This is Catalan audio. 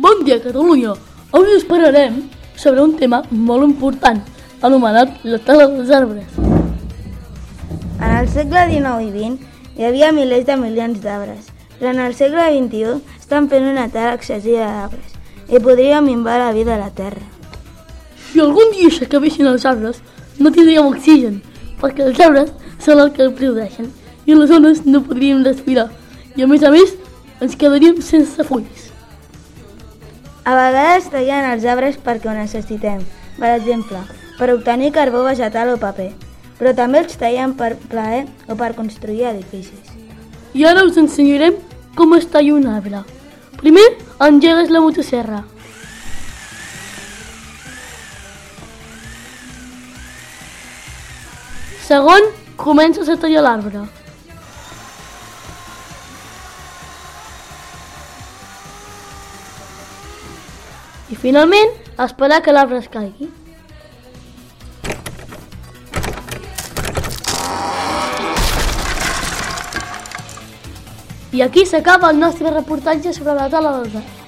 Bon dia, Catalunya! Avui us parlarem sobre un tema molt important, anomenat la tala dels arbres. En el segle XIX i XX hi havia milers de milions d'arbres, però en el segle XXI estan fent una tala excessiva d'arbres i podria minvar la vida a la Terra. Si algun dia s'acabessin els arbres, no tindríem oxigen, perquè els arbres són el que el produeixen i les zones no podríem respirar. I a més a més, ens quedaríem sense fulls. A vegades tallen els arbres perquè ho necessitem, per exemple, per obtenir carbó vegetal o paper, però també els tallen per plaer o per construir edificis. I ara us ensenyarem com es talla un arbre. Primer, engegues la motosserra. Segon, comences a tallar l'arbre. I finalment, esperar que l'arbre es caigui. I aquí s'acaba el nostre reportatge sobre la tala dels arbres.